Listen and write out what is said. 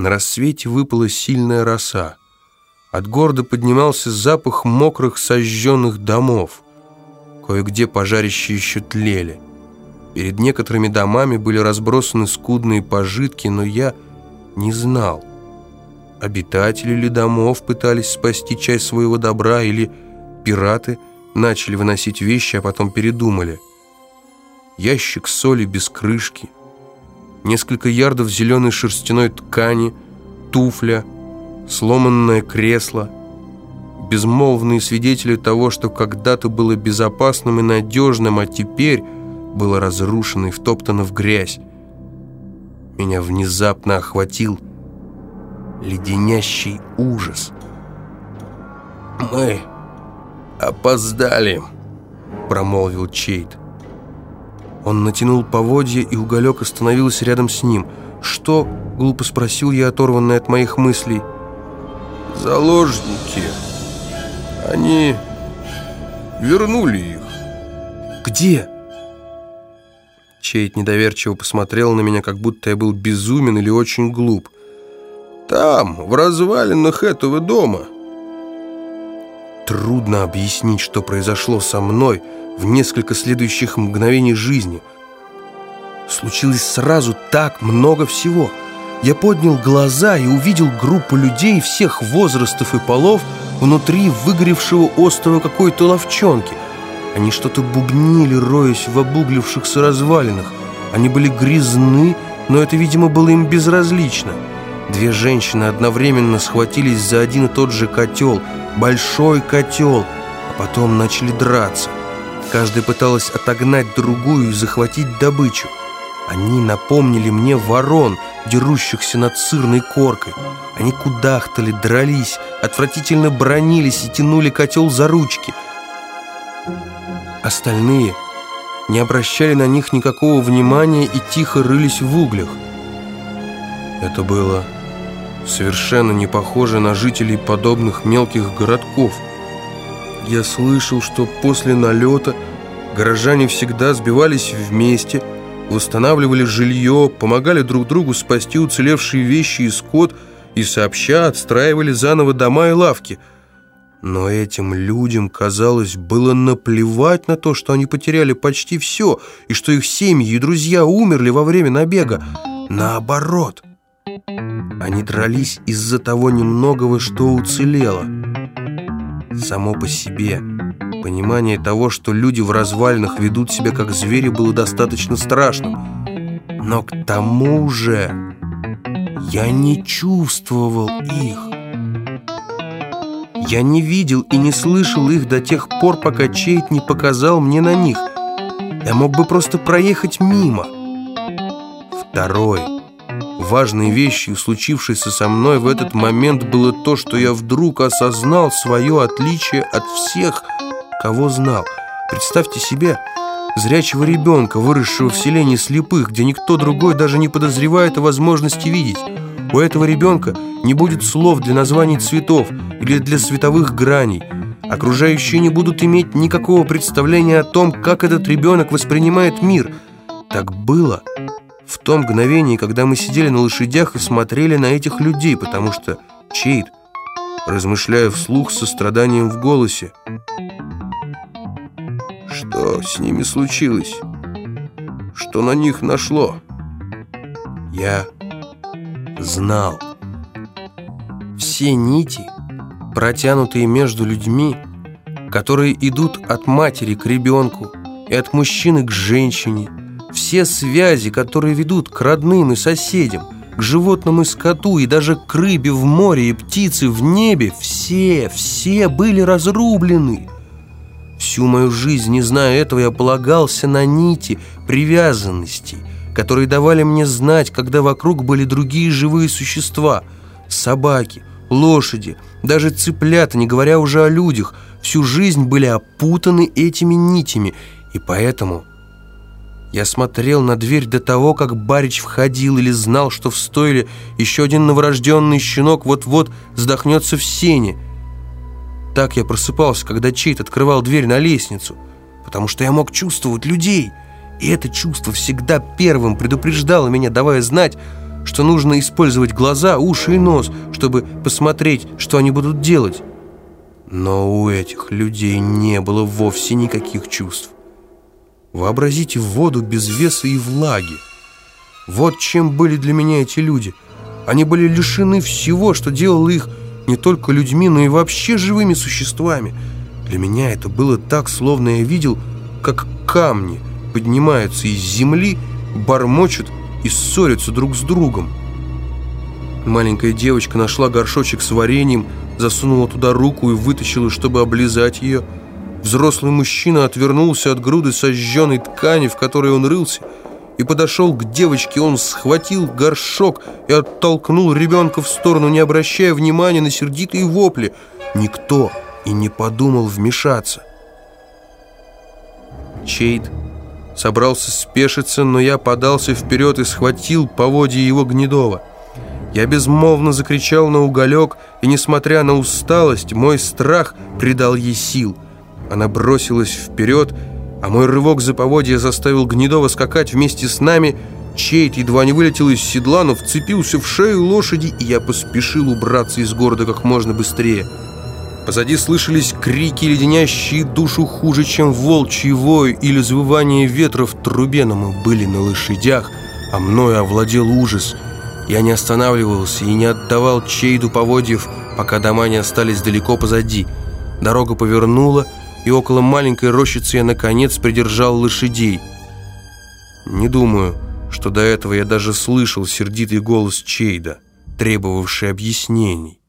На рассвете выпала сильная роса. От города поднимался запах мокрых сожженных домов. Кое-где пожарища еще тлели. Перед некоторыми домами были разбросаны скудные пожитки, но я не знал, обитатели ли домов пытались спасти часть своего добра или пираты начали выносить вещи, а потом передумали. Ящик соли без крышки, несколько ярдов зеленой шерстяной ткани, туфля, сломанное кресло, безмолвные свидетели того, что когда-то было безопасным и надежным, а теперь было разрушено и втоптано в грязь. Меня внезапно охватил леденящий ужас. «Мы опоздали», — промолвил Чейт. Он натянул поводья, и уголек остановился рядом с ним. «Что?» — глупо спросил я, оторванный от моих мыслей. «Заложники. Они вернули их». «Где?» Чейт недоверчиво посмотрел на меня, как будто я был безумен или очень глуп. «Там, в развалинах этого дома». Трудно объяснить, что произошло со мной в несколько следующих мгновений жизни. Случилось сразу так много всего. Я поднял глаза и увидел группу людей всех возрастов и полов внутри выгоревшего острова какой-то ловчонки – они что-то бубнили, роясь в обуглившихся развалинах. Они были грязны, но это, видимо, было им безразлично. Две женщины одновременно схватились за один и тот же котел, большой котел, а потом начали драться. Каждая пыталась отогнать другую и захватить добычу. Они напомнили мне ворон, дерущихся над сырной коркой. Они кудахтали, дрались, отвратительно бронились и тянули котел за ручки – Остальные не обращали на них никакого внимания и тихо рылись в углях. Это было совершенно не похоже на жителей подобных мелких городков. Я слышал, что после налета горожане всегда сбивались вместе, восстанавливали жилье, помогали друг другу спасти уцелевшие вещи и скот и сообща отстраивали заново дома и лавки – но этим людям, казалось, было наплевать на то, что они потеряли почти все, и что их семьи и друзья умерли во время набега. Наоборот, они дрались из-за того немногого, что уцелело. Само по себе понимание того, что люди в развалинах ведут себя как звери, было достаточно страшным. Но к тому же я не чувствовал их. Я не видел и не слышал их до тех пор, пока Чейт не показал мне на них. Я мог бы просто проехать мимо. Второй, важной вещью, случившейся со мной в этот момент, было то, что я вдруг осознал свое отличие от всех, кого знал. Представьте себе зрячего ребенка, выросшего в селении слепых, где никто другой даже не подозревает о возможности видеть. У этого ребенка не будет слов для названий цветов или для световых граней. Окружающие не будут иметь никакого представления о том, как этот ребенок воспринимает мир. Так было в том мгновении, когда мы сидели на лошадях и смотрели на этих людей, потому что Чейд, размышляя вслух со страданием в голосе, «Что с ними случилось? Что на них нашло?» Я знал. Все нити, протянутые между людьми, которые идут от матери к ребенку и от мужчины к женщине, все связи, которые ведут к родным и соседям, к животным и скоту, и даже к рыбе в море и птице в небе, все, все были разрублены. Всю мою жизнь, не зная этого, я полагался на нити привязанностей, которые давали мне знать, когда вокруг были другие живые существа. Собаки, лошади, даже цыплята, не говоря уже о людях, всю жизнь были опутаны этими нитями, и поэтому... Я смотрел на дверь до того, как Барич входил или знал, что в стойле еще один новорожденный щенок вот-вот вздохнется в сене. Так я просыпался, когда Чейт открывал дверь на лестницу, потому что я мог чувствовать людей — и это чувство всегда первым предупреждало меня, давая знать, что нужно использовать глаза, уши и нос, чтобы посмотреть, что они будут делать. Но у этих людей не было вовсе никаких чувств. Вообразите воду без веса и влаги. Вот чем были для меня эти люди. Они были лишены всего, что делало их не только людьми, но и вообще живыми существами. Для меня это было так, словно я видел, как камни поднимаются из земли, бормочут и ссорятся друг с другом. Маленькая девочка нашла горшочек с вареньем, засунула туда руку и вытащила, чтобы облизать ее. Взрослый мужчина отвернулся от груды сожженной ткани, в которой он рылся, и подошел к девочке. Он схватил горшок и оттолкнул ребенка в сторону, не обращая внимания на сердитые вопли. Никто и не подумал вмешаться. Чейд собрался спешиться, но я подался вперед и схватил поводья его гнедова. Я безмолвно закричал на уголек, и, несмотря на усталость, мой страх придал ей сил. Она бросилась вперед, а мой рывок за поводья заставил Гнедова скакать вместе с нами. Чейт едва не вылетел из седла, но вцепился в шею лошади, и я поспешил убраться из города как можно быстрее. Позади слышались крики, леденящие душу хуже, чем волчий вой или завывание ветра в трубе, но мы были на лошадях, а мною овладел ужас. Я не останавливался и не отдавал Чейду поводьев, пока дома не остались далеко позади. Дорога повернула, и около маленькой рощицы я, наконец, придержал лошадей. Не думаю, что до этого я даже слышал сердитый голос Чейда, требовавший объяснений.